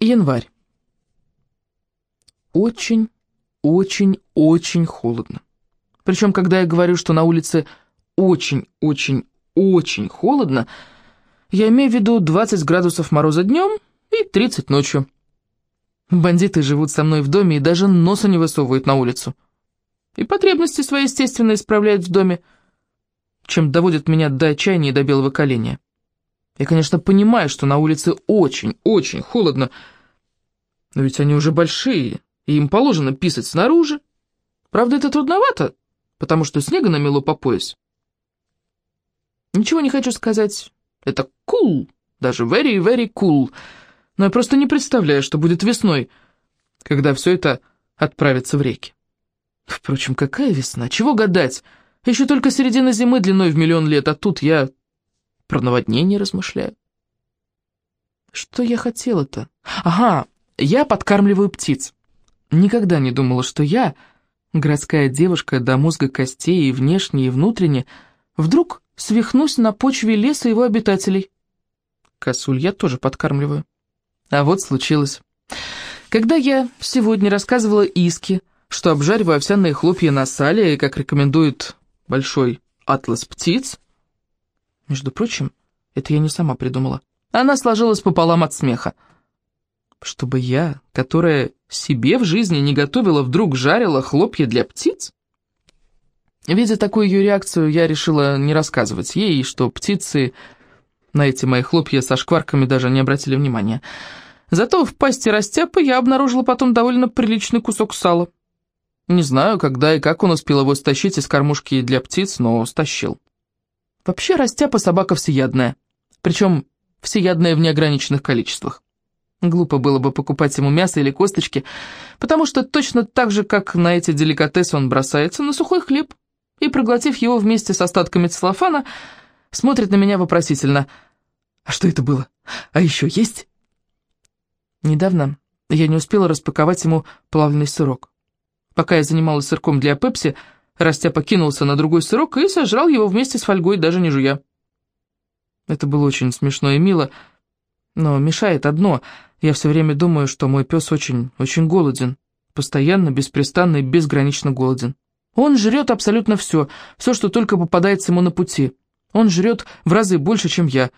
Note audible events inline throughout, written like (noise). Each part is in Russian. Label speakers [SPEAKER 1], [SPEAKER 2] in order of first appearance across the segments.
[SPEAKER 1] Январь. Очень, очень, очень холодно. Причем, когда я говорю, что на улице очень, очень, очень холодно, я имею в виду 20 градусов мороза днем и 30 ночью. Бандиты живут со мной в доме и даже носа не высовывают на улицу. И потребности свои, естественно, исправляют в доме, чем доводят меня до отчаяния и до белого коленя. Я, конечно, понимаю, что на улице очень-очень холодно, но ведь они уже большие, и им положено писать снаружи. Правда, это трудновато, потому что снега намело по пояс. Ничего не хочу сказать. Это cool, даже very-very cool. Но я просто не представляю, что будет весной, когда все это отправится в реки. Впрочем, какая весна? Чего гадать? Еще только середина зимы длиной в миллион лет, а тут я про наводнение размышляю. Что я хотела-то? Ага, я подкармливаю птиц. Никогда не думала, что я, городская девушка до мозга костей и внешне, и внутренне, вдруг свихнусь на почве леса его обитателей. Косуль я тоже подкармливаю. А вот случилось. Когда я сегодня рассказывала Иске, что обжариваю овсяные хлопья на сале, как рекомендует большой атлас птиц, между прочим, это я не сама придумала. Она сложилась пополам от смеха. Чтобы я, которая себе в жизни не готовила, вдруг жарила хлопья для птиц? Видя такую ее реакцию, я решила не рассказывать ей, что птицы на эти мои хлопья со шкварками даже не обратили внимания. Зато в пасти растяпа я обнаружила потом довольно приличный кусок сала. Не знаю, когда и как он успел его стащить из кормушки для птиц, но стащил. Вообще растяпа собака всеядная, причем всеядная в неограниченных количествах. Глупо было бы покупать ему мясо или косточки, потому что точно так же, как на эти деликатесы он бросается на сухой хлеб и, проглотив его вместе с остатками целлофана, смотрит на меня вопросительно. «А что это было? А еще есть?» Недавно я не успела распаковать ему плавленый сырок. Пока я занималась сырком для пепси, Растя покинулся на другой сырок и сожрал его вместе с фольгой, даже не жуя. Это было очень смешно и мило, но мешает одно. Я все время думаю, что мой пес очень, очень голоден. Постоянно, беспрестанно и безгранично голоден. Он жрет абсолютно все, все, что только попадается ему на пути. Он жрет в разы больше, чем я,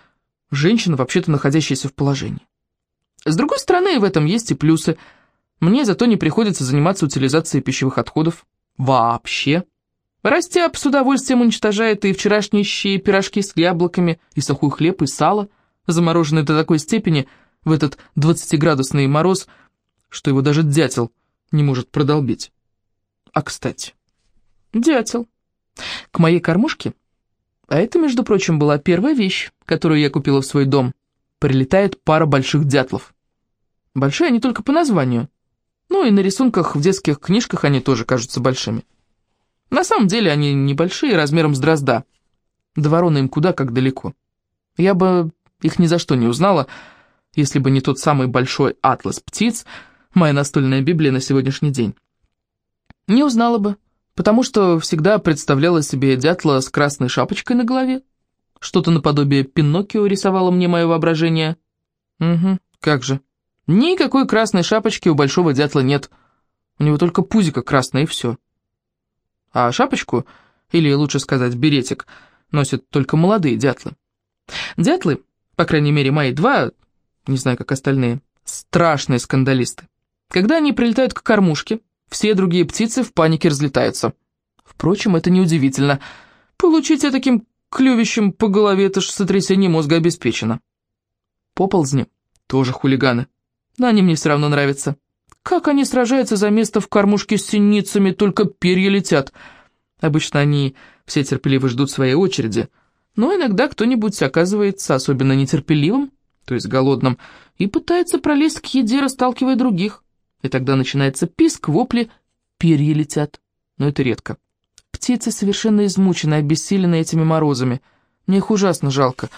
[SPEAKER 1] женщина, вообще-то находящаяся в положении. С другой стороны, в этом есть и плюсы. Мне зато не приходится заниматься утилизацией пищевых отходов. Вообще. Растяп с удовольствием уничтожает и вчерашние пирожки с яблоками, и сухой хлеб, и сало, замороженные до такой степени в этот двадцатиградусный мороз, что его даже дятел не может продолбить. А кстати, дятел. К моей кормушке, а это, между прочим, была первая вещь, которую я купила в свой дом, прилетает пара больших дятлов. Большие они только по названию – ну и на рисунках в детских книжках они тоже кажутся большими. На самом деле они небольшие, размером с дрозда. До вороны им куда как далеко. Я бы их ни за что не узнала, если бы не тот самый большой атлас птиц, моя настольная Библия на сегодняшний день. Не узнала бы, потому что всегда представляла себе дятла с красной шапочкой на голове. Что-то наподобие Пиноккио рисовало мне мое воображение. Угу, как же. Никакой красной шапочки у большого дятла нет. У него только пузико красное и все. А шапочку, или лучше сказать беретик, носят только молодые дятлы. Дятлы, по крайней мере мои два, не знаю как остальные, страшные скандалисты. Когда они прилетают к кормушке, все другие птицы в панике разлетаются. Впрочем, это неудивительно. Получить таким клювищем по голове, это ж сотрясение мозга обеспечено. Поползни тоже хулиганы но они мне все равно нравятся. Как они сражаются за место в кормушке с синицами, только перья летят. Обычно они все терпеливо ждут своей очереди, но иногда кто-нибудь оказывается особенно нетерпеливым, то есть голодным, и пытается пролезть к еде, расталкивая других. И тогда начинается писк, вопли, перья летят. Но это редко. Птицы совершенно измучены, обессилены этими морозами. Мне их ужасно жалко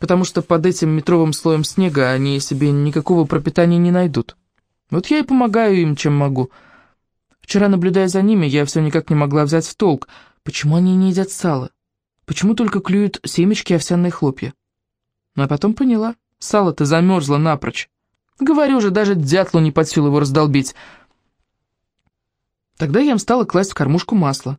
[SPEAKER 1] потому что под этим метровым слоем снега они себе никакого пропитания не найдут. Вот я и помогаю им, чем могу. Вчера, наблюдая за ними, я все никак не могла взять в толк, почему они не едят сало, почему только клюют семечки овсяные хлопья. А потом поняла, сало-то замерзло напрочь. Говорю же, даже дятлу не под силу его раздолбить. Тогда я им стала класть в кормушку масло.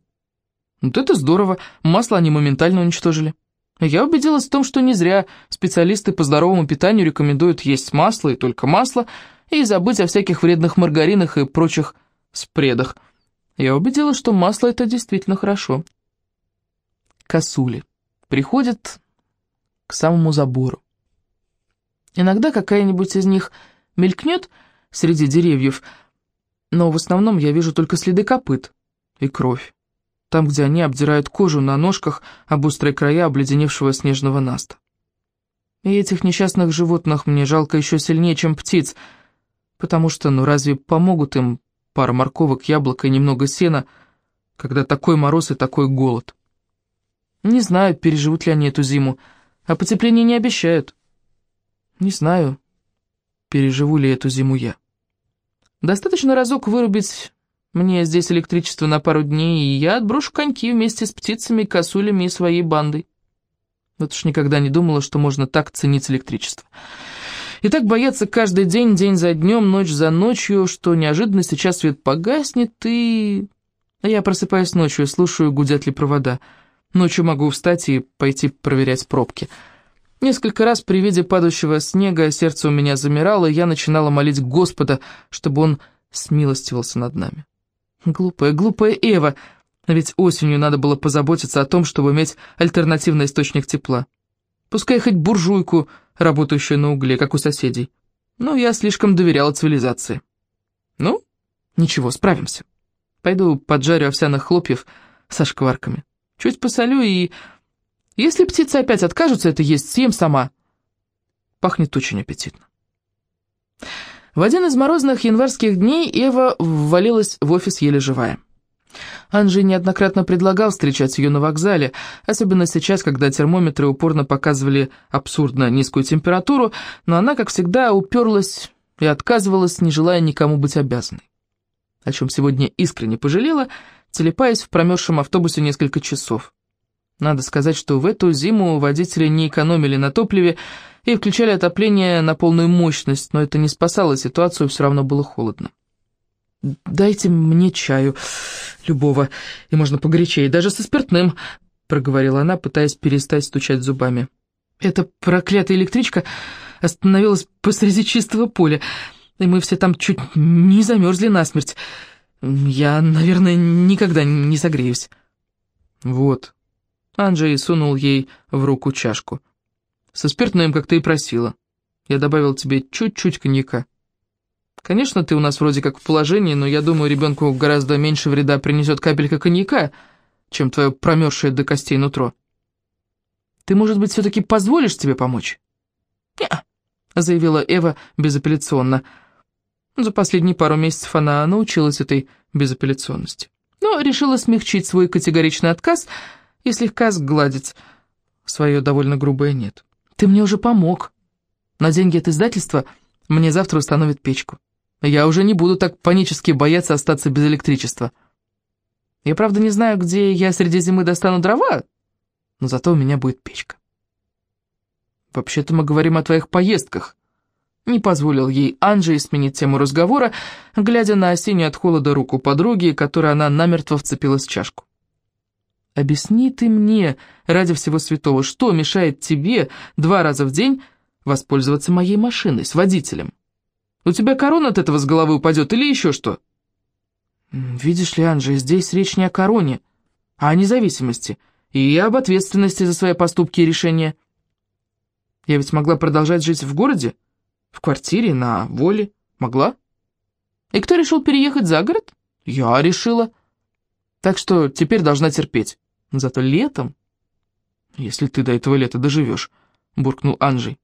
[SPEAKER 1] Вот это здорово, масло они моментально уничтожили. Я убедилась в том, что не зря специалисты по здоровому питанию рекомендуют есть масло и только масло, и забыть о всяких вредных маргаринах и прочих спредах. Я убедилась, что масло это действительно хорошо. Косули приходят к самому забору. Иногда какая-нибудь из них мелькнет среди деревьев, но в основном я вижу только следы копыт и кровь, там, где они обдирают кожу на ножках об острые края обледеневшего снежного наста. И этих несчастных животных мне жалко еще сильнее, чем птиц, потому что, ну разве помогут им пара морковок, яблок и немного сена, когда такой мороз и такой голод? Не знаю, переживут ли они эту зиму, а потепление не обещают. Не знаю, переживу ли эту зиму я. Достаточно разок вырубить мне здесь электричество на пару дней, и я отброшу коньки вместе с птицами, косулями и своей бандой. Вот уж никогда не думала, что можно так ценить электричество. И так бояться каждый день, день за днем, ночь за ночью, что неожиданно сейчас свет погаснет, и... Я просыпаюсь ночью, слушаю, гудят ли провода. Ночью могу встать и пойти проверять пробки. Несколько раз при виде падающего снега сердце у меня замирало, и я начинала молить Господа, чтобы он смилостивился над нами. Глупая, глупая Эва, ведь осенью надо было позаботиться о том, чтобы иметь альтернативный источник тепла. Пускай хоть буржуйку, работающую на угле, как у соседей. Но я слишком доверяла цивилизации. Ну, ничего, справимся. Пойду поджарю овсяных хлопьев со шкварками. Чуть посолю и если птицы опять откажутся это есть, съем сама. Пахнет очень аппетитно. В один из морозных январских дней Эва ввалилась в офис еле живая. Анжи неоднократно предлагал встречать ее на вокзале, особенно сейчас, когда термометры упорно показывали абсурдно низкую температуру, но она, как всегда, уперлась и отказывалась, не желая никому быть обязанной. О чем сегодня искренне пожалела, телепаясь в промерзшем автобусе несколько часов. Надо сказать, что в эту зиму водители не экономили на топливе и включали отопление на полную мощность, но это не спасало ситуацию, все равно было холодно. «Дайте мне чаю, любого, и можно погорячее, даже со спиртным», — проговорила она, пытаясь перестать стучать зубами. «Эта проклятая электричка остановилась посреди чистого поля, и мы все там чуть не замерзли насмерть. Я, наверное, никогда не согреюсь». «Вот», Анджей сунул ей в руку чашку. «Со спиртным, как ты и просила. Я добавил тебе чуть-чуть коньяка. Конечно, ты у нас вроде как в положении, но я думаю, ребенку гораздо меньше вреда принесет капелька коньяка, чем твое промерзшее до костей нутро. Ты, может быть, все-таки позволишь тебе помочь?» «Не-а», заявила Эва безапелляционно. За последние пару месяцев она научилась этой безапелляционности. Но решила смягчить свой категоричный отказ – и слегка сгладить свое довольно грубое «нет». «Ты мне уже помог. На деньги от издательства мне завтра установят печку. Я уже не буду так панически бояться остаться без электричества. Я, правда, не знаю, где я среди зимы достану дрова, но зато у меня будет печка». «Вообще-то мы говорим о твоих поездках», не позволил ей Анджей сменить тему разговора, глядя на осеннюю от холода руку подруги, которой она намертво вцепилась в чашку. Объясни ты мне, ради всего святого, что мешает тебе два раза в день воспользоваться моей машиной с водителем? У тебя корона от этого с головы упадет или еще что? Видишь ли, Анжи, здесь речь не о короне, а о независимости и об ответственности за свои поступки и решения. Я ведь могла продолжать жить в городе, в квартире, на воле. Могла. И кто решил переехать за город? Я решила. Так что теперь должна терпеть. Зато летом... Если ты до этого лета доживешь, буркнул Анжей.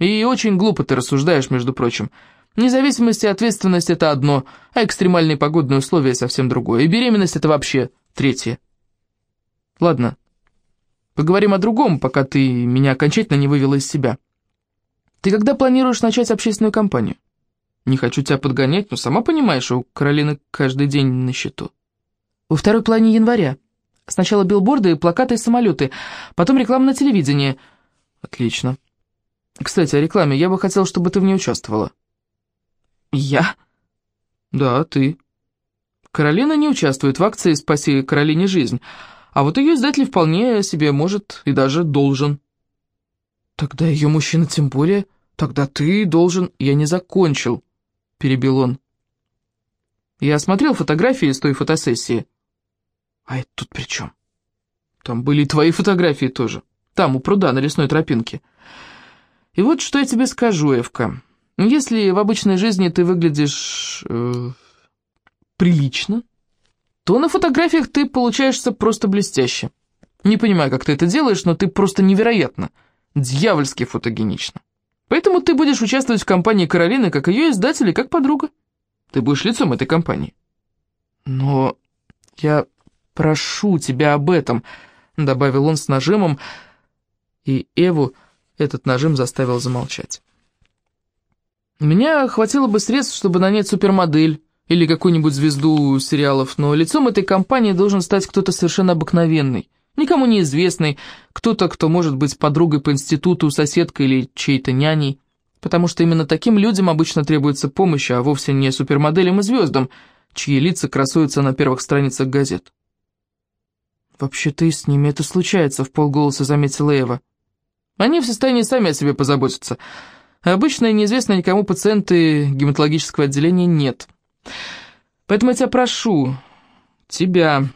[SPEAKER 1] И очень глупо ты рассуждаешь, между прочим. Независимость и ответственность — это одно, а экстремальные погодные условия — совсем другое. И беременность — это вообще третье. Ладно, поговорим о другом, пока ты меня окончательно не вывела из себя. Ты когда планируешь начать общественную кампанию? Не хочу тебя подгонять, но сама понимаешь, у Каролины каждый день на счету. Во второй плане января. Сначала билборды, плакаты и самолеты, потом реклама на телевидении. Отлично. Кстати, о рекламе. Я бы хотел, чтобы ты в ней участвовала. Я? Да, ты. Каролина не участвует в акции «Спаси Каролине жизнь», а вот ее издатель вполне себе может и даже должен. Тогда ее мужчина тем более. Тогда ты должен... Я не закончил, перебил он. Я осмотрел фотографии с той фотосессии. А это тут при чем? Там были и твои фотографии тоже. Там, у пруда, на лесной тропинке. И вот что я тебе скажу, Эвка. Если в обычной жизни ты выглядишь... Э, прилично, то на фотографиях ты получаешься просто блестяще. Не понимаю, как ты это делаешь, но ты просто невероятно, дьявольски фотогенично. Поэтому ты будешь участвовать в компании Каролины как ее издатель и как подруга. Ты будешь лицом этой компании. Но я прошу тебя об этом, добавил он с нажимом, и Эву этот нажим заставил замолчать. Меня хватило бы средств, чтобы нанять супермодель, или какую-нибудь звезду сериалов, но лицом этой компании должен стать кто-то совершенно обыкновенный, никому неизвестный, кто-то, кто может быть подругой по институту, соседкой или чьей-то няней, потому что именно таким людям обычно требуется помощь, а вовсе не супермоделям и звездам, чьи лица красуются на первых страницах газет. «Вообще-то и с ними это случается», — в полголоса заметила Эва. «Они в состоянии сами о себе позаботиться. Обычно и неизвестно никому пациенты гематологического отделения нет». Поэтому я тебя прошу, тебя,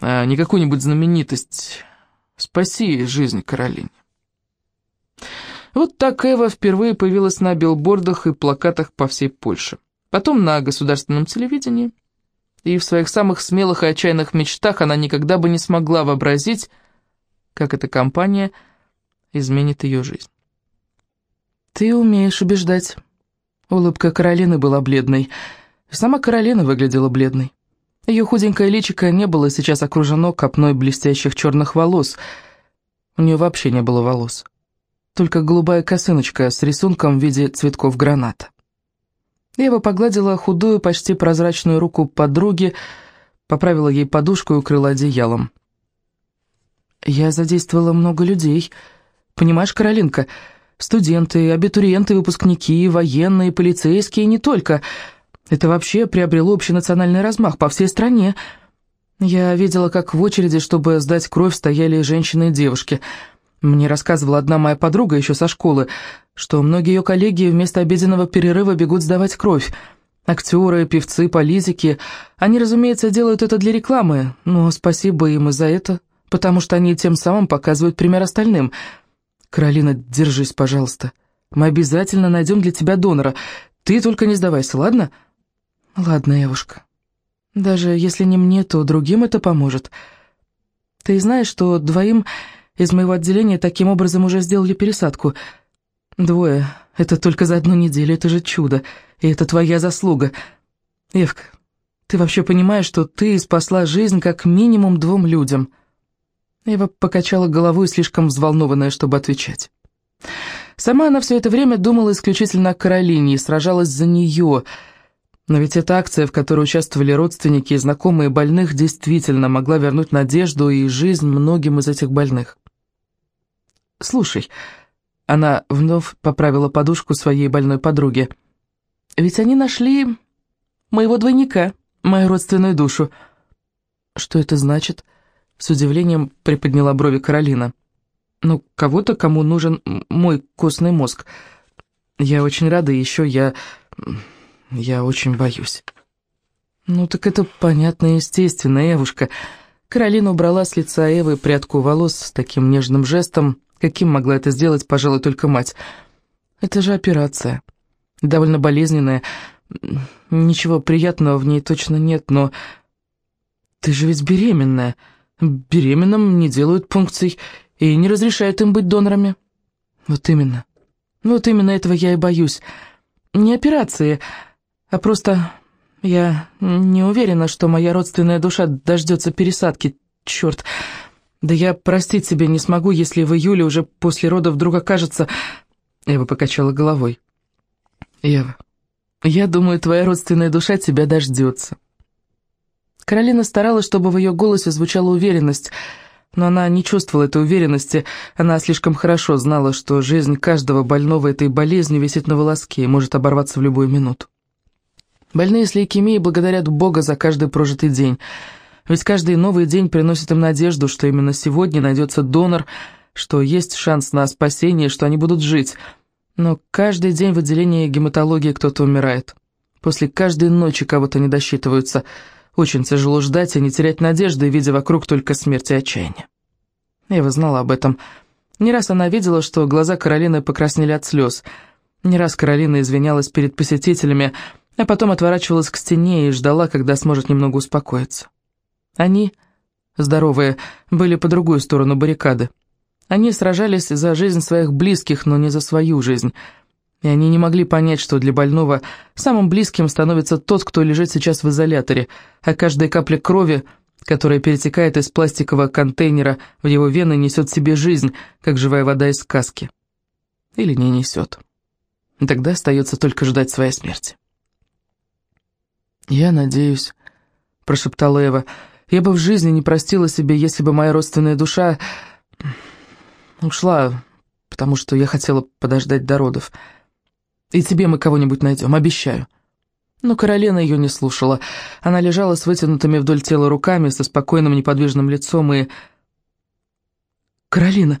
[SPEAKER 1] а не какую-нибудь знаменитость, спаси жизнь Каролине. Вот так Эва впервые появилась на билбордах и плакатах по всей Польше. Потом на государственном телевидении. И в своих самых смелых и отчаянных мечтах она никогда бы не смогла вообразить, как эта компания изменит ее жизнь. «Ты умеешь убеждать», Улыбка Каролины была бледной. Сама Каролина выглядела бледной. Ее худенькое личико не было сейчас окружено копной блестящих черных волос. У нее вообще не было волос. Только голубая косыночка с рисунком в виде цветков граната. Ева погладила худую, почти прозрачную руку подруги, поправила ей подушку и укрыла одеялом. «Я задействовала много людей. Понимаешь, Каролинка, Студенты, абитуриенты, выпускники, военные, полицейские, не только. Это вообще приобрело общенациональный размах по всей стране. Я видела, как в очереди, чтобы сдать кровь, стояли женщины и девушки. Мне рассказывала одна моя подруга еще со школы, что многие ее коллеги вместо обеденного перерыва бегут сдавать кровь. Актеры, певцы, политики. Они, разумеется, делают это для рекламы, но спасибо им и за это, потому что они тем самым показывают пример остальным – «Каролина, держись, пожалуйста. Мы обязательно найдем для тебя донора. Ты только не сдавайся, ладно?» «Ладно, Эвушка. Даже если не мне, то другим это поможет. Ты знаешь, что двоим из моего отделения таким образом уже сделали пересадку. Двое. Это только за одну неделю, это же чудо. И это твоя заслуга. Евка, ты вообще понимаешь, что ты спасла жизнь как минимум двум людям?» Ева покачала головой, слишком взволнованная, чтобы отвечать. Сама она все это время думала исключительно о Каролине и сражалась за нее. Но ведь эта акция, в которой участвовали родственники и знакомые больных, действительно могла вернуть надежду и жизнь многим из этих больных. «Слушай», — она вновь поправила подушку своей больной подруги, «ведь они нашли моего двойника, мою родственную душу». «Что это значит?» С удивлением приподняла брови Каролина. «Ну, кого-то, кому нужен мой костный мозг. Я очень рада, еще я... я очень боюсь». «Ну, так это понятно и естественно, Эвушка». Каролина убрала с лица Эвы прядку волос с таким нежным жестом, каким могла это сделать, пожалуй, только мать. «Это же операция. Довольно болезненная. Ничего приятного в ней точно нет, но... Ты же ведь беременная». Беременным не делают пункций и не разрешают им быть донорами. Вот именно. Вот именно этого я и боюсь. Не операции, а просто я не уверена, что моя родственная душа дождется пересадки. Черт. Да я простить себе не смогу, если в июле уже после родов вдруг окажется... Ева покачала головой. Ева, я думаю, твоя родственная душа тебя дождется. Каролина старалась, чтобы в ее голосе звучала уверенность, Но она не чувствовала этой уверенности, она слишком хорошо знала, что жизнь каждого больного этой болезнью висит на волоске и может оборваться в любую минуту. Больные с лейкемией благодарят Бога за каждый прожитый день, ведь каждый новый день приносит им надежду, что именно сегодня найдется донор, что есть шанс на спасение, что они будут жить. Но каждый день в отделении гематологии кто-то умирает. После каждой ночи кого-то не досчитываются – очень тяжело ждать и не терять надежды, видя вокруг только смерть и отчаяние. Ева знала об этом. Не раз она видела, что глаза Каролины покраснели от слез. Не раз Каролина извинялась перед посетителями, а потом отворачивалась к стене и ждала, когда сможет немного успокоиться. Они, здоровые, были по другую сторону баррикады. Они сражались за жизнь своих близких, но не за свою жизнь – и они не могли понять, что для больного самым близким становится тот, кто лежит сейчас в изоляторе, а каждая капля крови, которая перетекает из пластикового контейнера в его вены, несет в себе жизнь, как живая вода из сказки. Или не несет. Тогда остается только ждать своей смерти. «Я надеюсь», — прошептала Эва, — «я бы в жизни не простила себе, если бы моя родственная душа ушла, потому что я хотела подождать до родов». И тебе мы кого-нибудь найдем, обещаю». Но Каролина ее не слушала. Она лежала с вытянутыми вдоль тела руками, со спокойным неподвижным лицом и... «Каролина!»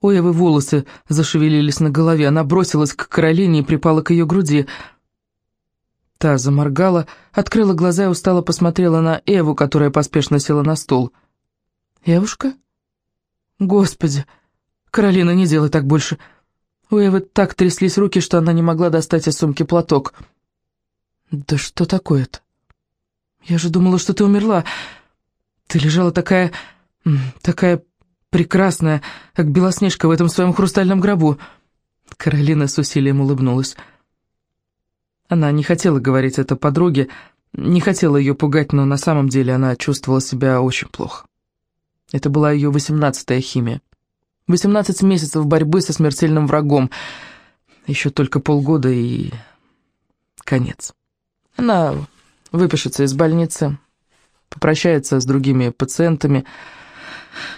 [SPEAKER 1] У Эвы волосы зашевелились на голове. Она бросилась к Каролине и припала к ее груди. Та заморгала, открыла глаза и устало посмотрела на Эву, которая поспешно села на стул. «Эвушка? Господи! Каролина, не делай так больше!» У Эвы так тряслись руки, что она не могла достать из сумки платок. «Да что такое-то? Я же думала, что ты умерла. Ты лежала такая... такая прекрасная, как Белоснежка в этом своем хрустальном гробу». Каролина с усилием улыбнулась. Она не хотела говорить это подруге, не хотела ее пугать, но на самом деле она чувствовала себя очень плохо. Это была ее восемнадцатая химия. 18 месяцев борьбы со смертельным врагом. Еще только полгода и... конец. Она выпишется из больницы, попрощается с другими пациентами,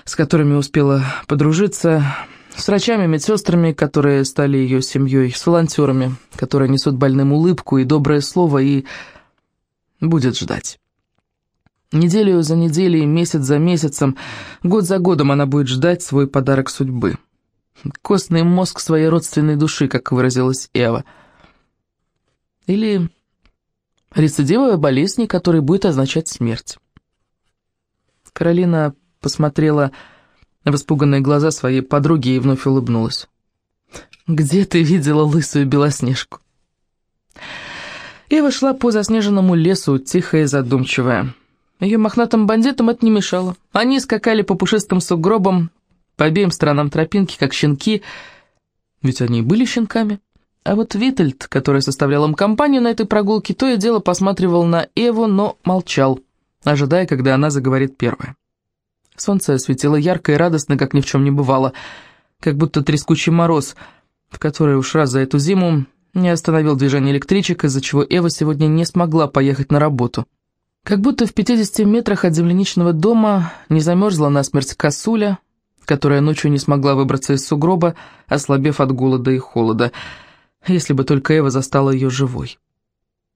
[SPEAKER 1] с которыми успела подружиться, с врачами, медсестрами, которые стали ее семьей, с волонтерами, которые несут больным улыбку и доброе слово, и будет ждать. Неделю за неделей, месяц за месяцем, год за годом она будет ждать свой подарок судьбы. Костный мозг своей родственной души, как выразилась Эва. Или рецидивовая болезнь, которая будет означать смерть. Каролина посмотрела в испуганные глаза своей подруги и вновь улыбнулась. «Где ты видела лысую белоснежку?» Эва шла по заснеженному лесу, тихая и задумчивая. Ее мохнатым бандитам это не мешало. Они скакали по пушистым сугробам, по обеим сторонам тропинки, как щенки, ведь они и были щенками. А вот Витальд, который составлял им компанию на этой прогулке, то и дело посматривал на Эву, но молчал, ожидая, когда она заговорит первая. Солнце светило ярко и радостно, как ни в чем не бывало, как будто трескучий мороз, в который уж раз за эту зиму не остановил движение электричек, из-за чего Эва сегодня не смогла поехать на работу. Как будто в 50 метрах от земляничного дома не замерзла насмерть косуля, которая ночью не смогла выбраться из сугроба, ослабев от голода и холода, если бы только Эва застала ее живой.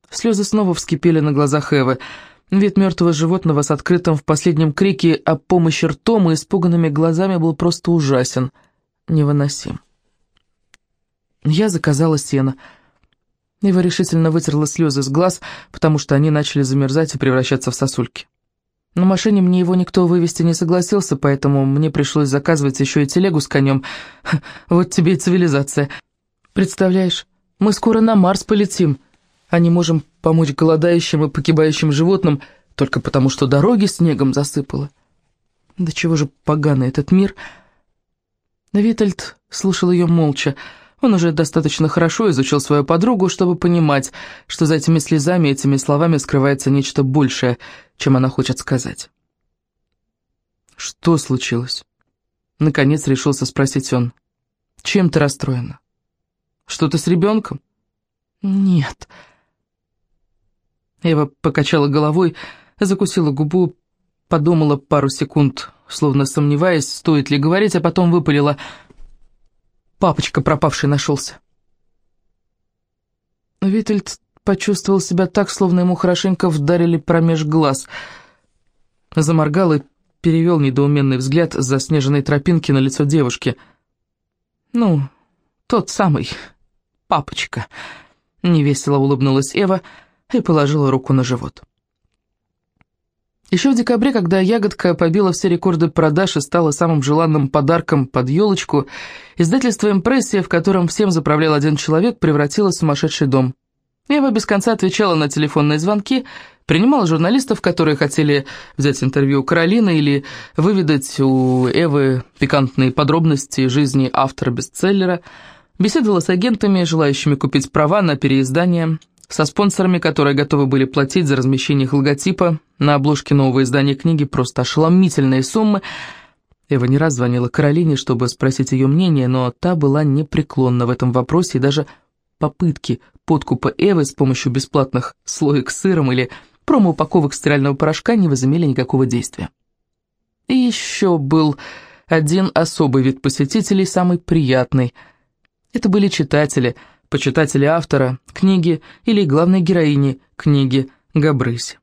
[SPEAKER 1] Слезы снова вскипели на глазах Эвы. Вид мертвого животного с открытым в последнем крике о помощи ртом и испуганными глазами был просто ужасен, невыносим. Я заказала сено — Ива решительно вытерла слезы с глаз, потому что они начали замерзать и превращаться в сосульки. На машине мне его никто вывести не согласился, поэтому мне пришлось заказывать еще и телегу с конем. (laughs) Вот тебе и цивилизация. Представляешь, мы скоро на Марс полетим, а не можем помочь голодающим и погибающим животным только потому, что дороги снегом засыпало. Да чего же поганый этот мир? Витальд слушал ее молча, он уже достаточно хорошо изучил свою подругу, чтобы понимать, что за этими слезами этими словами скрывается нечто большее, чем она хочет сказать. «Что случилось?» Наконец решился спросить он. «Чем ты расстроена? Что-то с ребенком?» «Нет». Ева покачала головой, закусила губу, подумала пару секунд, словно сомневаясь, стоит ли говорить, а потом выпалила. «Папочка пропавший нашелся». Витальд почувствовал себя так, словно ему хорошенько вдарили промеж глаз. Заморгал и перевел недоуменный взгляд с заснеженной тропинки на лицо девушки. «Ну, тот самый, папочка», — невесело улыбнулась Эва и положила руку на живот. Еще в декабре, когда ягодка побила все рекорды продаж и стала самым желанным подарком под елочку, издательство «Импрессия», в котором всем заправлял один человек, превратилось в сумасшедший дом. Ева без конца отвечала на телефонные звонки, принимала журналистов, которые хотели взять интервью у Каролины или выведать у Эвы пикантные подробности жизни автора бестселлера, беседовала с агентами, желающими купить права на переиздание, со спонсорами, которые готовы были платить за размещение их логотипа на обложке нового издания книги просто ошеломительные суммы. Эва не раз звонила Каролине, чтобы спросить ее мнение, но та была непреклонна в этом вопросе и даже попытки подкупа Эвы с помощью бесплатных слоек с сыром или промо-упаковок стирального порошка не возымели никакого действия. И еще был один особый вид посетителей, самый приятный. Это были читатели, почитатели автора, книги или главной героини книги Габрыси.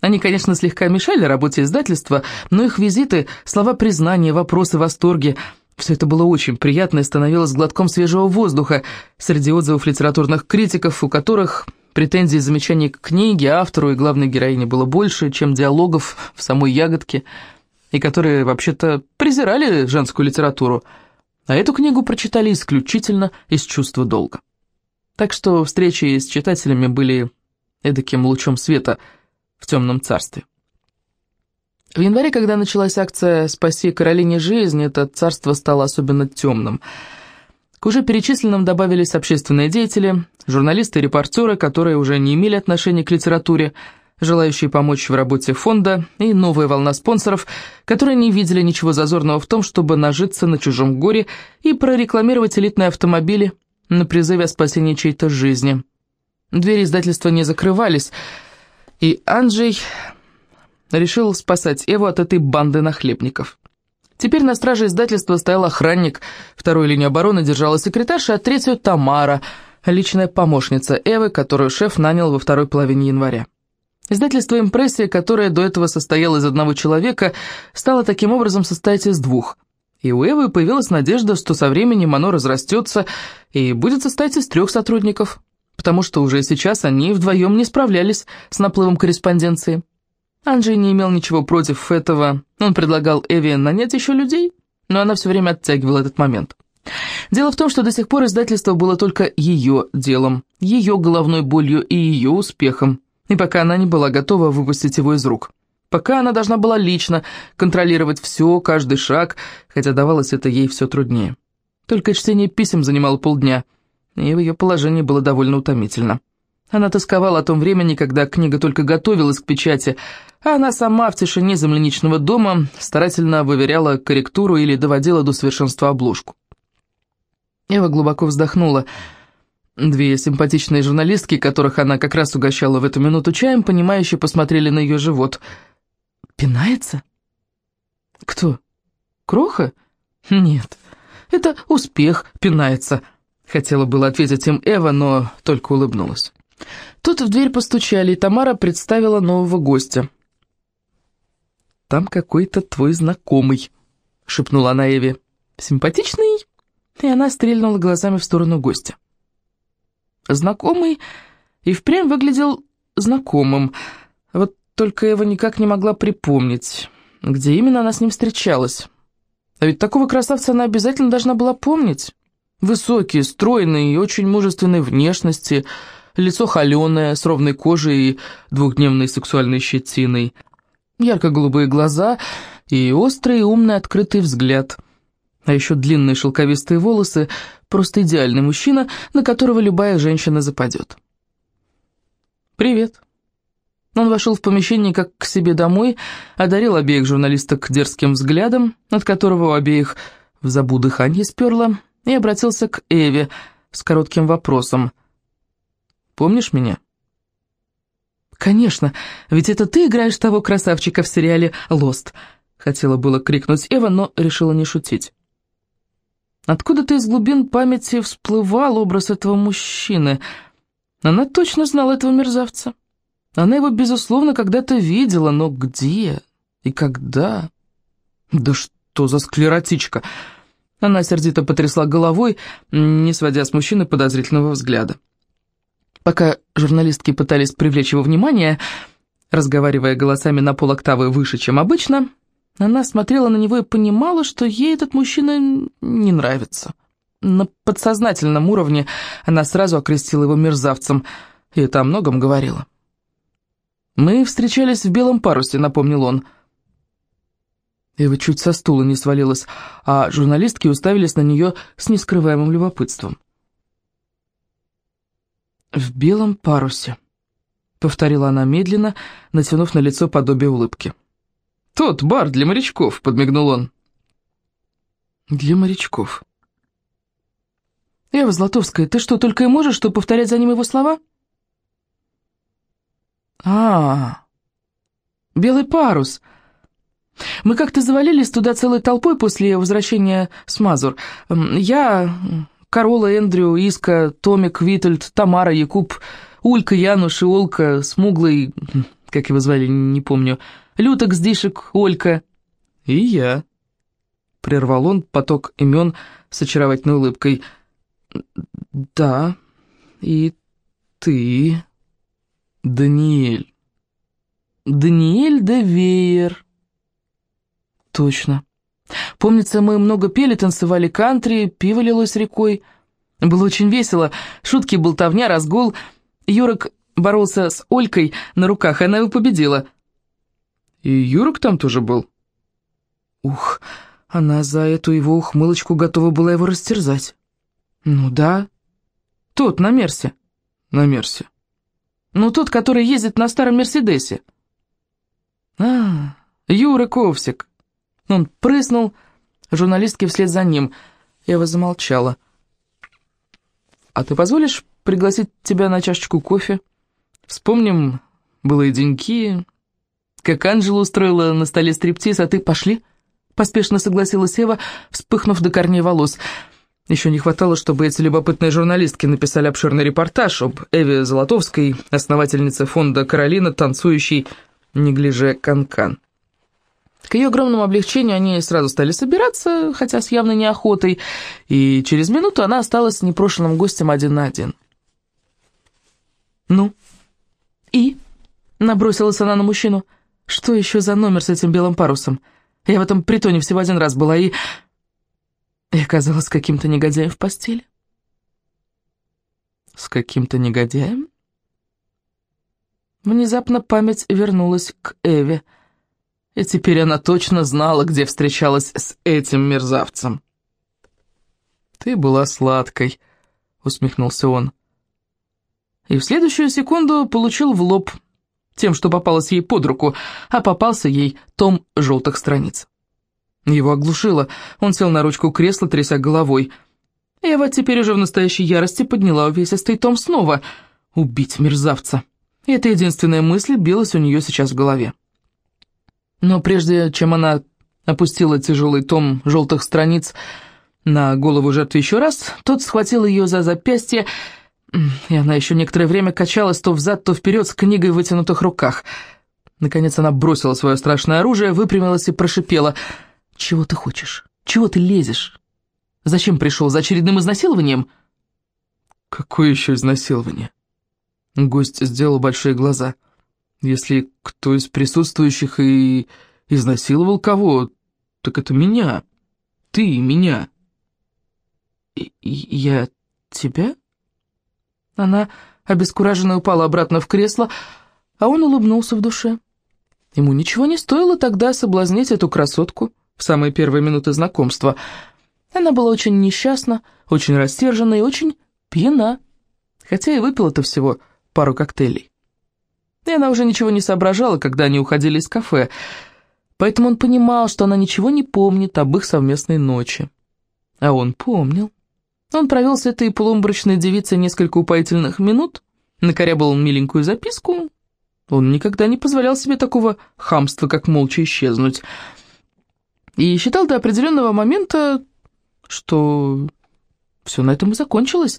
[SPEAKER 1] Они, конечно, слегка мешали работе издательства, но их визиты, слова признания, вопросы, восторги – все это было очень приятно и становилось глотком свежего воздуха среди отзывов литературных критиков, у которых претензий и замечаний к книге, автору и главной героине было больше, чем диалогов в самой «Ягодке», и которые вообще-то презирали женскую литературу, а эту книгу прочитали исключительно из чувства долга. Так что встречи с читателями были эдаким лучом света в темном царстве. В январе, когда началась акция «Спаси Каролине жизнь», это царство стало особенно темным. К уже перечисленным добавились общественные деятели, журналисты и репортеры, которые уже не имели отношения к литературе, желающие помочь в работе фонда, и новая волна спонсоров, которые не видели ничего зазорного в том, чтобы нажиться на чужом горе и прорекламировать элитные автомобили на призыве о спасении чьей-то жизни. Двери издательства не закрывались, и Анджей решил спасать Эву от этой банды нахлебников. Теперь на страже издательства стоял охранник, вторую линию обороны держала секретарша, а третью — Тамара, личная помощница Эвы, которую шеф нанял во второй половине января. Издательство «Импрессия», которое до этого состояло из одного человека, стало таким образом состоять из двух. И у Эвы появилась надежда, что со временем оно разрастется и будет состоять из трех сотрудников, потому что уже сейчас они вдвоем не справлялись с наплывом корреспонденции. Анджей не имел ничего против этого. Он предлагал Эви нанять еще людей, но она все время оттягивала этот момент. Дело в том, что до сих пор издательство было только ее делом, ее головной болью и ее успехом, и пока она не была готова выпустить его из рук. Пока она должна была лично контролировать все, каждый шаг, хотя давалось это ей все труднее. Только чтение писем занимало полдня, и в ее положении было довольно утомительно. Она тосковала о том времени, когда книга только готовилась к печати, а она сама в тишине земляничного дома старательно выверяла корректуру или доводила до совершенства обложку. Ева глубоко вздохнула. Две симпатичные журналистки, которых она как раз угощала в эту минуту чаем, понимающе посмотрели на ее живот. «Пинается?» «Кто? Кроха?» «Нет, это успех пинается», — хотела было ответить им Эва, но только улыбнулась. Тут в дверь постучали, и Тамара представила нового гостя. «Там какой-то твой знакомый», — шепнула она Эве. «Симпатичный?» И она стрельнула глазами в сторону гостя. Знакомый и впрямь выглядел знакомым, только Эва никак не могла припомнить, где именно она с ним встречалась. А ведь такого красавца она обязательно должна была помнить. Высокий, стройный и очень мужественной внешности — лицо холеное, с ровной кожей и двухдневной сексуальной щетиной, ярко-голубые глаза и острый, умный, открытый взгляд. А еще длинные шелковистые волосы, просто идеальный мужчина, на которого любая женщина западет. «Привет». Он вошел в помещение как к себе домой, одарил обеих журналисток дерзким взглядом, от которого у обеих в забу дыхание сперло, и обратился к Эве с коротким вопросом – Помнишь меня?» «Конечно, ведь это ты играешь того красавчика в сериале «Лост». Хотела было крикнуть Эва, но решила не шутить. Откуда-то из глубин памяти всплывал образ этого мужчины. Она точно знала этого мерзавца. Она его, безусловно, когда-то видела, но где и когда? Да что за склеротичка! Она сердито потрясла головой, не сводя с мужчины подозрительного взгляда. Пока журналистки пытались привлечь его внимание, разговаривая голосами на полоктавы выше, чем обычно, она смотрела на него и понимала, что ей этот мужчина не нравится. На подсознательном уровне она сразу окрестила его мерзавцем, и это о многом говорила. «Мы встречались в белом парусе», — напомнил он. Эва чуть со стула не свалилась, а журналистки уставились на нее с нескрываемым любопытством. «В белом парусе», — повторила она медленно, натянув на лицо подобие улыбки. «Тот бар для морячков», — подмигнул он. «Для морячков». «Эва Златовская, ты что, только и можешь, что повторять за ним его слова?» А, белый парус. Мы как-то завалились туда целой толпой после возвращения с Мазур. Я, Корола, Эндрю, Иска, Томик, Витальд, Тамара, Якуб, Улька, Януш и Олка, Смуглый, как его звали, не помню, Люток, Сдишек, Олька. И я. Прервал он поток имен с очаровательной улыбкой. Да, и ты... Даниэль. Даниэль де Веер. Точно. Помнится, мы много пели, танцевали кантри, пиво лилось рекой. Было очень весело, шутки, болтовня, разгул. Юрок боролся с Олькой на руках, и она его победила. И Юрок там тоже был? Ух, она за эту его ухмылочку готова была его растерзать. Ну да, тот на Мерсе. На Мерсе. Ну, тот, который ездит на старом Мерседесе. А, Юра Ковсик. Он прыснул, журналистки вслед за ним. Я вас замолчала. А ты позволишь пригласить тебя на чашечку кофе? Вспомним былые деньки, как Анжела устроила на столе стриптиз, а ты пошли? Поспешно согласилась Ева, вспыхнув до корней волос. Еще не хватало, чтобы эти любопытные журналистки написали обширный репортаж об Эве Золотовской, основательнице фонда «Каролина», танцующей неглиже канкан. К ее огромному облегчению они сразу стали собираться, хотя с явной неохотой, и через минуту она осталась непрошенным гостем один на один. «Ну? И?» — набросилась она на мужчину. «Что еще за номер с этим белым парусом? Я в этом притоне всего один раз была, и...» И оказалась каким-то негодяем в постели. С каким-то негодяем? Внезапно память вернулась к Эве, и теперь она точно знала, где встречалась с этим мерзавцем. «Ты была сладкой», — усмехнулся он. И в следующую секунду получил в лоб тем, что попалось ей под руку, а попался ей том желтых страниц. Его оглушило. Он сел на ручку кресла, тряся головой. Эва теперь уже в настоящей ярости подняла увесистый том снова. «Убить мерзавца!» И эта единственная мысль билась у нее сейчас в голове. Но прежде чем она опустила тяжелый том желтых страниц на голову жертвы еще раз, тот схватил ее за запястье, и она еще некоторое время качалась то взад, то вперед с книгой в вытянутых руках. Наконец она бросила свое страшное оружие, выпрямилась и прошипела — «Чего ты хочешь? Чего ты лезешь? Зачем пришел? За очередным изнасилованием?» «Какое еще изнасилование?» Гость сделал большие глаза. «Если кто из присутствующих и изнасиловал кого, так это меня. Ты меня». И «Я тебя?» Она обескураженно упала обратно в кресло, а он улыбнулся в душе. Ему ничего не стоило тогда соблазнить эту красотку в самые первые минуты знакомства. Она была очень несчастна, очень растержена и очень пьяна, хотя и выпила-то всего пару коктейлей. И она уже ничего не соображала, когда они уходили из кафе, поэтому он понимал, что она ничего не помнит об их совместной ночи. А он помнил. Он провел с этой полуумбрачной девицей несколько упоительных минут, накорябал миленькую записку. Он никогда не позволял себе такого хамства, как молча исчезнуть — И считал до определенного момента, что все на этом и закончилось,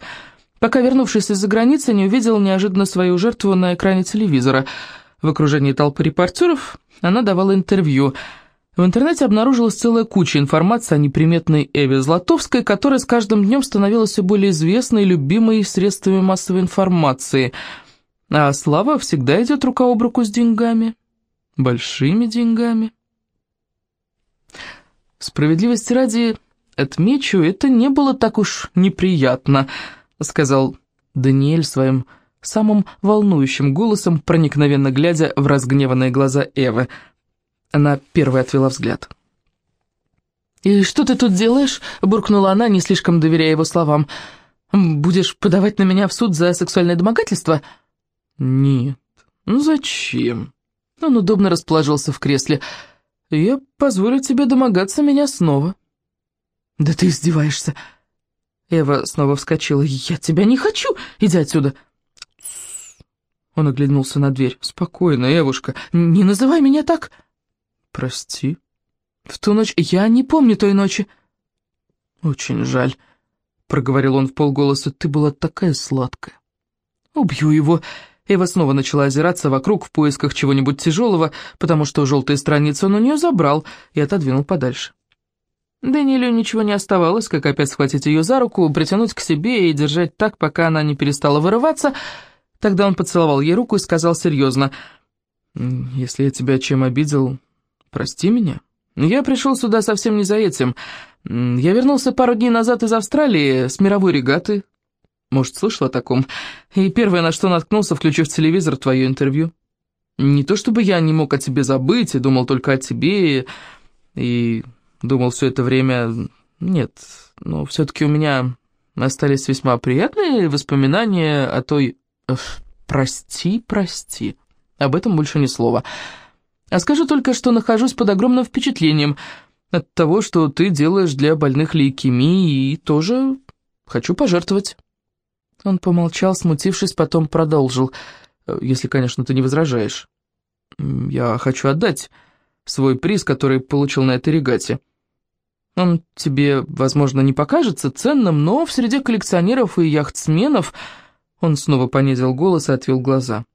[SPEAKER 1] пока, вернувшись из-за границы, не увидел неожиданно свою жертву на экране телевизора. В окружении толпы репортеров она давала интервью. В интернете обнаружилась целая куча информации о неприметной Эве Златовской, которая с каждым днем становилась все более известной и любимой средствами массовой информации. А слава всегда идет рука об руку с деньгами. Большими деньгами. Справедливости ради, отмечу, это не было так уж неприятно, сказал Даниэль своим самым волнующим голосом, проникновенно глядя в разгневанные глаза Эвы. Она первой отвела взгляд. «И что ты тут делаешь?» — буркнула она, не слишком доверяя его словам. «Будешь подавать на меня в суд за сексуальное домогательство?» «Нет. Ну зачем?» Он удобно расположился в кресле. «Я позволю тебе домогаться меня снова». «Да ты издеваешься!» Эва снова вскочила. «Я тебя не хочу! Иди отсюда!» Он оглянулся на дверь. «Спокойно, Эвушка, не называй меня так!» «Прости. В ту ночь я не помню той ночи». «Очень жаль», — проговорил он в полголоса. «Ты была такая сладкая». «Убью его!» Эва снова начала озираться вокруг в поисках чего-нибудь тяжелого, потому что желтые страницы он у нее забрал и отодвинул подальше. Даниэлю ничего не оставалось, как опять схватить ее за руку, притянуть к себе и держать так, пока она не перестала вырываться. Тогда он поцеловал ей руку и сказал серьезно, «Если я тебя чем обидел, прости меня. Я пришел сюда совсем не за этим. Я вернулся пару дней назад из Австралии с мировой регаты, может, слышал о таком? И первое, на что наткнулся, включив телевизор, твое интервью. Не то чтобы я не мог о тебе забыть и думал только о тебе, и, и думал все это время... Нет, но все-таки у меня остались весьма приятные воспоминания о той... Прости, прости. Об этом больше ни слова. А скажу только, что нахожусь под огромным впечатлением от того, что ты делаешь для больных лейкемии, и тоже хочу пожертвовать. Он помолчал, смутившись, потом продолжил. «Э, «Если, конечно, ты не возражаешь. Я хочу отдать свой приз, который получил на этой регате. Он тебе, возможно, не покажется ценным, но в среде коллекционеров и яхтсменов...» Он снова понизил голос и отвел глаза.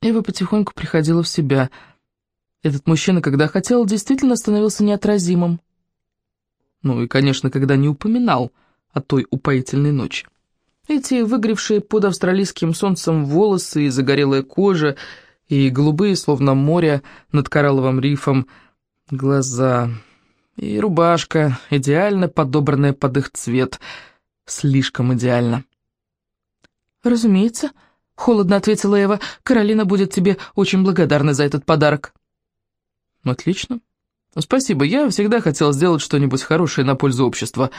[SPEAKER 1] Эва потихоньку приходила в себя. Этот мужчина, когда хотел, действительно становился неотразимым. Ну и, конечно, когда не упоминал о той упоительной ночи. Эти выгревшие под австралийским солнцем волосы и загорелая кожа, и голубые, словно море, над коралловым рифом, глаза, и рубашка, идеально подобранная под их цвет, слишком идеально. «Разумеется», — холодно ответила Эва, — «Каролина будет тебе очень благодарна за этот подарок». «Отлично. Спасибо, я всегда хотел сделать что-нибудь хорошее на пользу общества».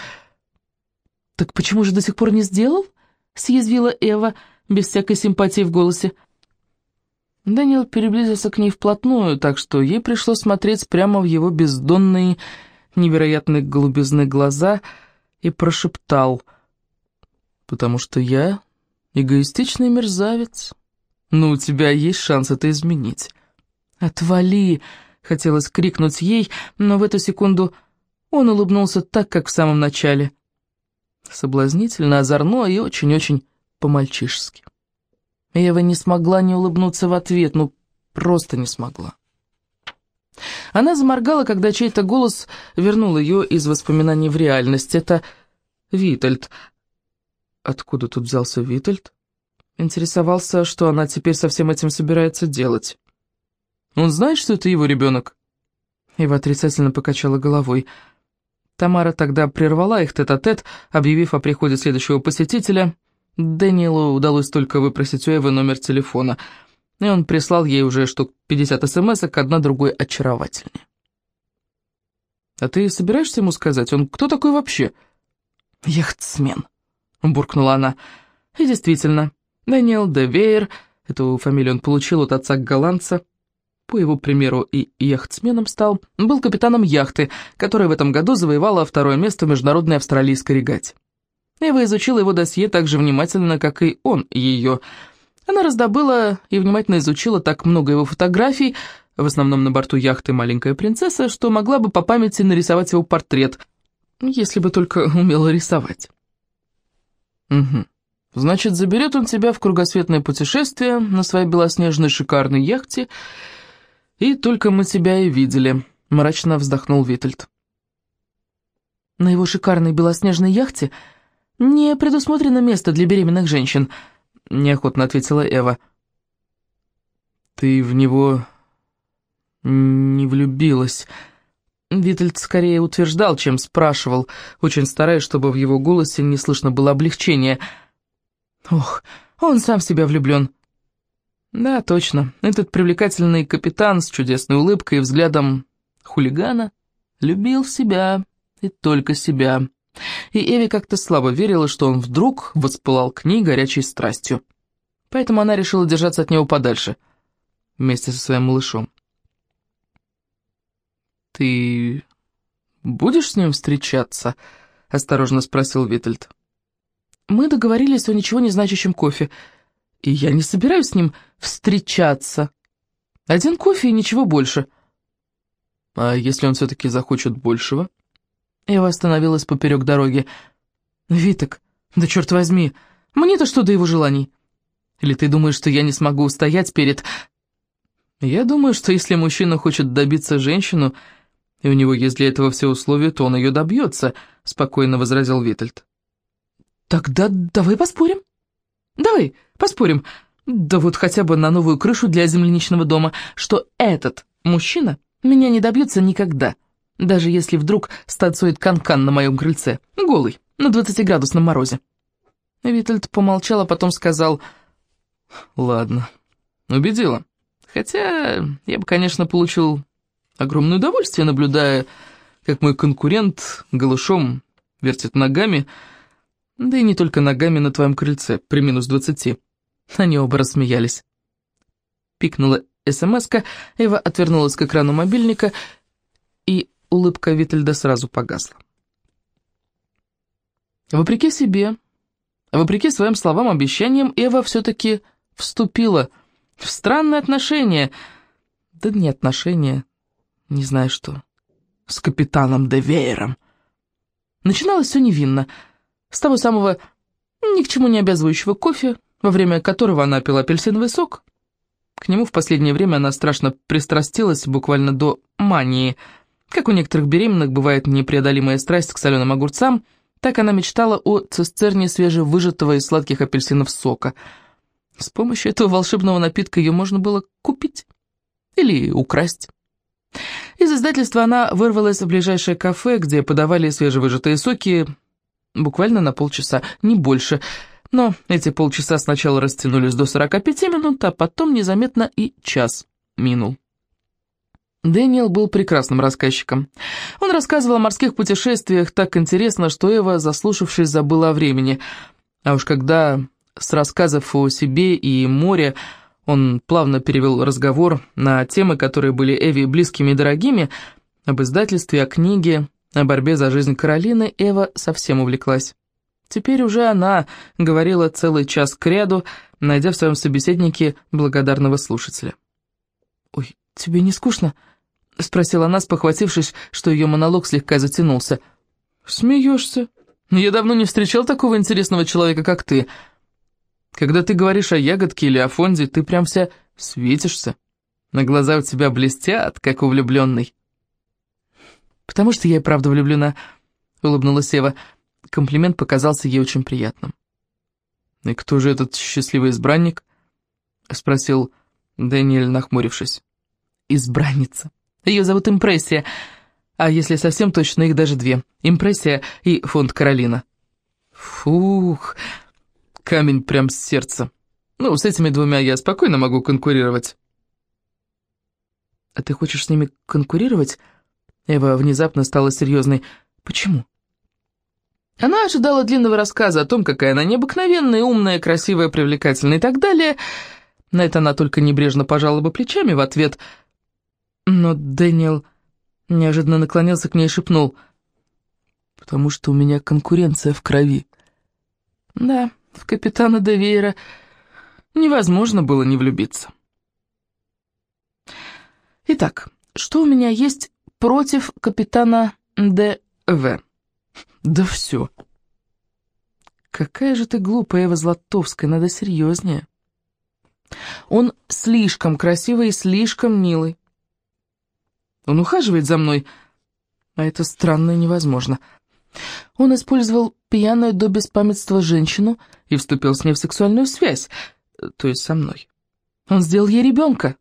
[SPEAKER 1] «Так почему же до сих пор не сделал?» — съязвила Эва, без всякой симпатии в голосе. Даниэл приблизился к ней вплотную, так что ей пришлось смотреть прямо в его бездонные, невероятные голубизны глаза и прошептал, «Потому что я эгоистичный мерзавец, но у тебя есть шанс это изменить». «Отвали!» — хотелось крикнуть ей, но в эту секунду он улыбнулся так, как в самом начале — соблазнительно, озорно и очень-очень по-мальчишески. Ева не смогла не улыбнуться в ответ, ну, просто не смогла. Она заморгала, когда чей-то голос вернул ее из воспоминаний в реальность. Это Витальд. Откуда тут взялся Витальд? Интересовался, что она теперь со всем этим собирается делать. Он знает, что это его ребенок? Ева отрицательно покачала головой. Тамара тогда прервала их тет-а-тет, -тет, объявив о приходе следующего посетителя. Дэниелу удалось только выпросить у Эвы номер телефона, и он прислал ей уже штук 50 смс-ок, одна другой очаровательнее. «А ты собираешься ему сказать? Он кто такой вообще?» «Яхтсмен», — буркнула она. И действительно, Дэниел де Вейер, эту фамилию он получил от отца-голландца, по его примеру и яхтсменом стал, был капитаном яхты, которая в этом году завоевала второе место в международной австралийской регате. Эва изучила его досье так же внимательно, как и он ее. Она раздобыла и внимательно изучила так много его фотографий, в основном на борту яхты «Маленькая принцесса», что могла бы по памяти нарисовать его портрет, если бы только умела рисовать. Угу. Значит, заберет он тебя в кругосветное путешествие на своей белоснежной шикарной яхте, и только мы тебя и видели, мрачно вздохнул Витальд. На его шикарной белоснежной яхте не предусмотрено место для беременных женщин, неохотно ответила Эва. Ты в него не влюбилась. Витальд скорее утверждал, чем спрашивал, очень стараясь, чтобы в его голосе не слышно было облегчения – Ох, он сам в себя влюблен. Да, точно, этот привлекательный капитан с чудесной улыбкой и взглядом хулигана любил себя и только себя. И Эви как-то слабо верила, что он вдруг воспылал к ней горячей страстью. Поэтому она решила держаться от него подальше, вместе со своим малышом. «Ты будешь с ним встречаться?» — осторожно спросил Витальд. Мы договорились о ничего не значащем кофе, и я не собираюсь с ним встречаться. Один кофе и ничего больше. А если он все-таки захочет большего? Эва остановилась поперек дороги. Виток, да черт возьми, мне-то что до его желаний? Или ты думаешь, что я не смогу устоять перед... Я думаю, что если мужчина хочет добиться женщину, и у него есть для этого все условия, то он ее добьется, спокойно возразил Витальд. «Тогда давай поспорим». «Давай, поспорим. Да вот хотя бы на новую крышу для земляничного дома, что этот мужчина меня не добьется никогда, даже если вдруг станцует канкан -кан на моем крыльце, голый, на двадцатиградусном морозе». Витальд помолчал, а потом сказал, «Ладно, убедила. Хотя я бы, конечно, получил огромное удовольствие, наблюдая, как мой конкурент голышом вертит ногами, да и не только ногами на твоем крыльце, при минус двадцати. Они оба рассмеялись. Пикнула СМС-ка, Эва отвернулась к экрану мобильника, и улыбка Витальда сразу погасла. Вопреки себе, вопреки своим словам-обещаниям, Эва все-таки вступила в странные отношения. Да не отношения, не знаю что, с капитаном Девейером. Начиналось все невинно — с того самого ни к чему не обязывающего кофе, во время которого она пила апельсиновый сок. К нему в последнее время она страшно пристрастилась, буквально до мании. Как у некоторых беременных бывает непреодолимая страсть к соленым огурцам, так она мечтала о цистерне свежевыжатого из сладких апельсинов сока. С помощью этого волшебного напитка ее можно было купить или украсть. Из издательства она вырвалась в ближайшее кафе, где подавали свежевыжатые соки, буквально на полчаса, не больше. Но эти полчаса сначала растянулись до 45 минут, а потом незаметно и час минул. Дэниел был прекрасным рассказчиком. Он рассказывал о морских путешествиях так интересно, что Эва, заслушавшись, забыла о времени. А уж когда с рассказов о себе и море он плавно перевел разговор на темы, которые были Эви близкими и дорогими, об издательстве, о книге, о борьбе за жизнь Каролины Эва совсем увлеклась. Теперь уже она говорила целый час к ряду, найдя в своем собеседнике благодарного слушателя. «Ой, тебе не скучно?» — спросила она, спохватившись, что ее монолог слегка затянулся. «Смеешься? Я давно не встречал такого интересного человека, как ты. Когда ты говоришь о ягодке или о фонде, ты прям вся светишься. На глаза у тебя блестят, как у влюбленной». «Потому что я и правда влюблена», — улыбнулась Ева. Комплимент показался ей очень приятным. «И кто же этот счастливый избранник?» — спросил Дэниэль, нахмурившись. «Избранница. Ее зовут Импрессия. А если совсем точно, их даже две. Импрессия и фонд Каролина». «Фух, камень прям с сердца. Ну, с этими двумя я спокойно могу конкурировать». «А ты хочешь с ними конкурировать?» Эва внезапно стала серьезной. «Почему?» Она ожидала длинного рассказа о том, какая она необыкновенная, умная, красивая, привлекательная и так далее. На это она только небрежно пожала бы плечами в ответ. Но Дэниел неожиданно наклонился к ней и шепнул. «Потому что у меня конкуренция в крови». Да, в капитана Девейра невозможно было не влюбиться. Итак, что у меня есть против капитана Д.В.? Да все. Какая же ты глупая, Эва Златовская, надо серьезнее. Он слишком красивый и слишком милый. Он ухаживает за мной, а это странно и невозможно. Он использовал пьяную до беспамятства женщину и вступил с ней в сексуальную связь, то есть со мной. Он сделал ей ребенка.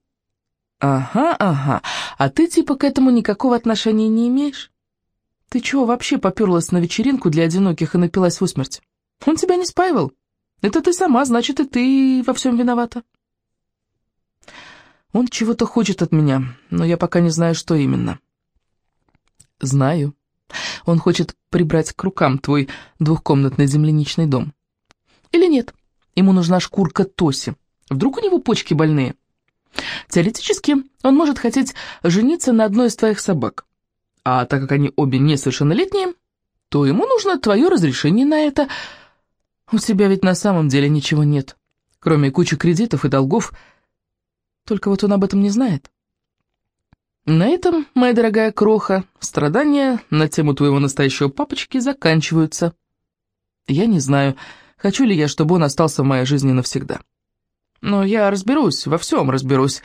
[SPEAKER 1] Ага, ага, а ты типа к этому никакого отношения не имеешь? Ты чего вообще поперлась на вечеринку для одиноких и напилась в усмерть? Он тебя не спаивал. Это ты сама, значит, и ты во всем виновата. Он чего-то хочет от меня, но я пока не знаю, что именно. Знаю. Он хочет прибрать к рукам твой двухкомнатный земляничный дом. Или нет? Ему нужна шкурка Тоси. Вдруг у него почки больные? Теоретически, он может хотеть жениться на одной из твоих собак. А так как они обе несовершеннолетние, то ему нужно твое разрешение на это. У тебя ведь на самом деле ничего нет, кроме кучи кредитов и долгов, только вот он об этом не знает. На этом, моя дорогая кроха, страдания на тему твоего настоящего папочки заканчиваются. Я не знаю, хочу ли я, чтобы он остался в моей жизни навсегда. Но я разберусь, во всем разберусь.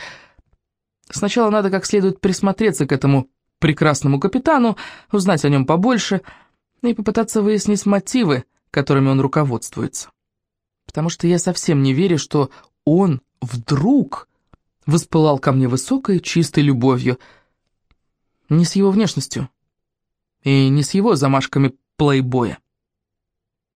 [SPEAKER 1] Сначала надо как следует присмотреться к этому прекрасному капитану, узнать о нем побольше и попытаться выяснить мотивы, которыми он руководствуется. Потому что я совсем не верю, что он вдруг воспылал ко мне высокой, чистой любовью. Не с его внешностью и не с его замашками плейбоя.